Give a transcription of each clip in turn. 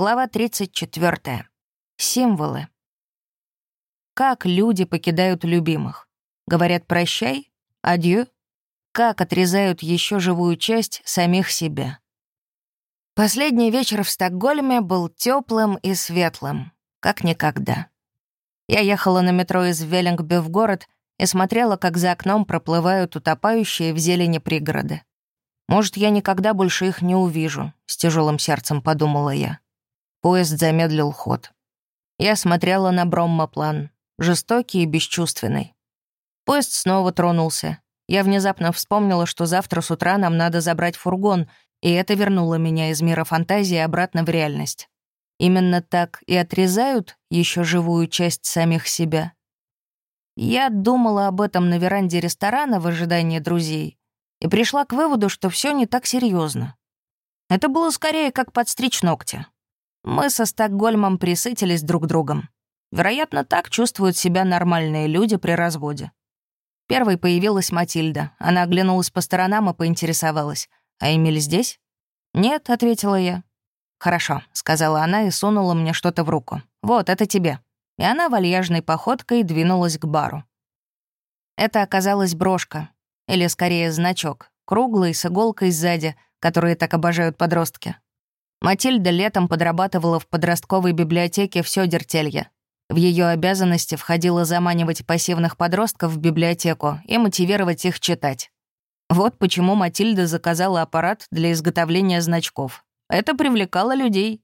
Глава 34. Символы. Как люди покидают любимых? Говорят «прощай», «адью»? Как отрезают еще живую часть самих себя? Последний вечер в Стокгольме был теплым и светлым, как никогда. Я ехала на метро из Веллингби в город и смотрела, как за окном проплывают утопающие в зелени пригороды. Может, я никогда больше их не увижу, с тяжелым сердцем подумала я. Поезд замедлил ход. Я смотрела на Броммоплан, жестокий и бесчувственный. Поезд снова тронулся. Я внезапно вспомнила, что завтра с утра нам надо забрать фургон, и это вернуло меня из мира фантазии обратно в реальность. Именно так и отрезают еще живую часть самих себя. Я думала об этом на веранде ресторана в ожидании друзей и пришла к выводу, что все не так серьезно. Это было скорее как подстричь ногти. Мы со Стокгольмом присытились друг другом. Вероятно, так чувствуют себя нормальные люди при разводе. Первой появилась Матильда. Она оглянулась по сторонам и поинтересовалась. «А Эмиль здесь?» «Нет», — ответила я. «Хорошо», — сказала она и сунула мне что-то в руку. «Вот, это тебе». И она вальяжной походкой двинулась к бару. Это оказалась брошка, или скорее значок, круглый, с иголкой сзади, которые так обожают подростки. Матильда летом подрабатывала в подростковой библиотеке в Сёдертелье. В ее обязанности входило заманивать пассивных подростков в библиотеку и мотивировать их читать. Вот почему Матильда заказала аппарат для изготовления значков. Это привлекало людей.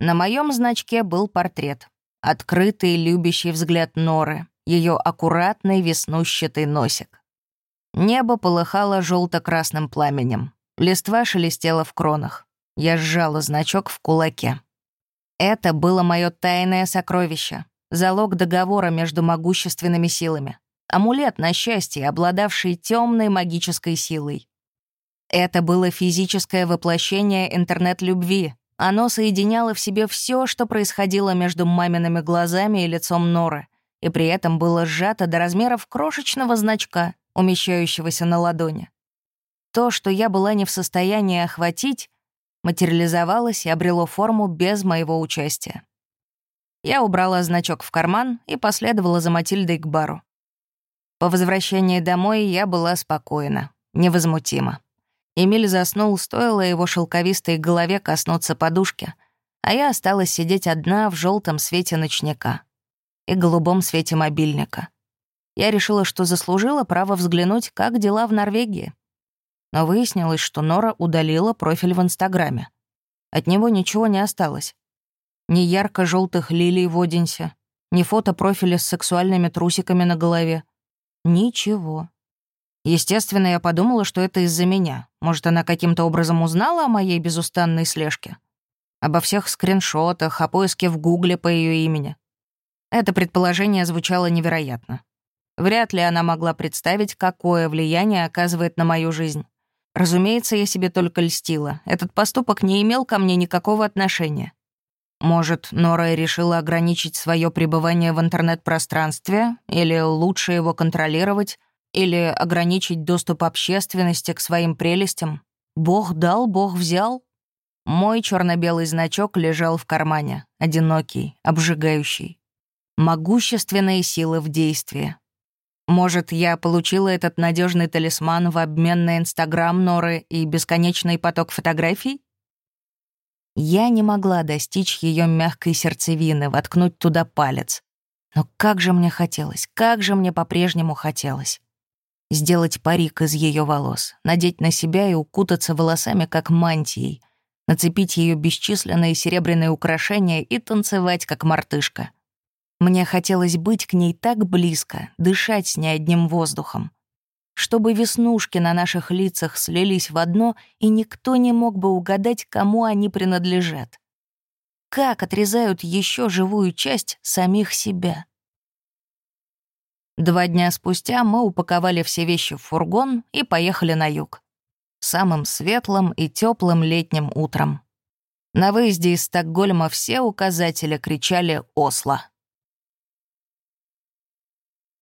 На моем значке был портрет. Открытый, любящий взгляд Норы, ее аккуратный веснущатый носик. Небо полыхало желто красным пламенем. Листва шелестела в кронах. Я сжала значок в кулаке. Это было мое тайное сокровище, залог договора между могущественными силами, амулет на счастье, обладавший темной магической силой. Это было физическое воплощение интернет-любви. Оно соединяло в себе все, что происходило между мамиными глазами и лицом Норы, и при этом было сжато до размеров крошечного значка, умещающегося на ладони. То, что я была не в состоянии охватить, материализовалось и обрело форму без моего участия. Я убрала значок в карман и последовала за Матильдой к бару. По возвращении домой я была спокойна, невозмутима. Эмиль заснул, стоило его шелковистой голове коснуться подушки, а я осталась сидеть одна в желтом свете ночника и голубом свете мобильника. Я решила, что заслужила право взглянуть, как дела в Норвегии но выяснилось, что Нора удалила профиль в Инстаграме. От него ничего не осталось. Ни ярко желтых лилий в Одинсе, ни фото профиля с сексуальными трусиками на голове. Ничего. Естественно, я подумала, что это из-за меня. Может, она каким-то образом узнала о моей безустанной слежке? Обо всех скриншотах, о поиске в Гугле по ее имени. Это предположение звучало невероятно. Вряд ли она могла представить, какое влияние оказывает на мою жизнь. Разумеется, я себе только льстила. Этот поступок не имел ко мне никакого отношения. Может, Нора решила ограничить свое пребывание в интернет-пространстве, или лучше его контролировать, или ограничить доступ общественности к своим прелестям? Бог дал, Бог взял. Мой черно-белый значок лежал в кармане, одинокий, обжигающий. Могущественные силы в действии. Может, я получила этот надежный талисман в обмен на Инстаграм Норы и бесконечный поток фотографий? Я не могла достичь ее мягкой сердцевины, воткнуть туда палец. Но как же мне хотелось, как же мне по-прежнему хотелось. Сделать парик из ее волос, надеть на себя и укутаться волосами, как мантией, нацепить ее бесчисленные серебряные украшения и танцевать, как мартышка — мне хотелось быть к ней так близко, дышать с ней одним воздухом. Чтобы веснушки на наших лицах слились в одно, и никто не мог бы угадать, кому они принадлежат. Как отрезают еще живую часть самих себя? Два дня спустя мы упаковали все вещи в фургон и поехали на юг. Самым светлым и теплым летним утром. На выезде из Стокгольма все указатели кричали «Осло».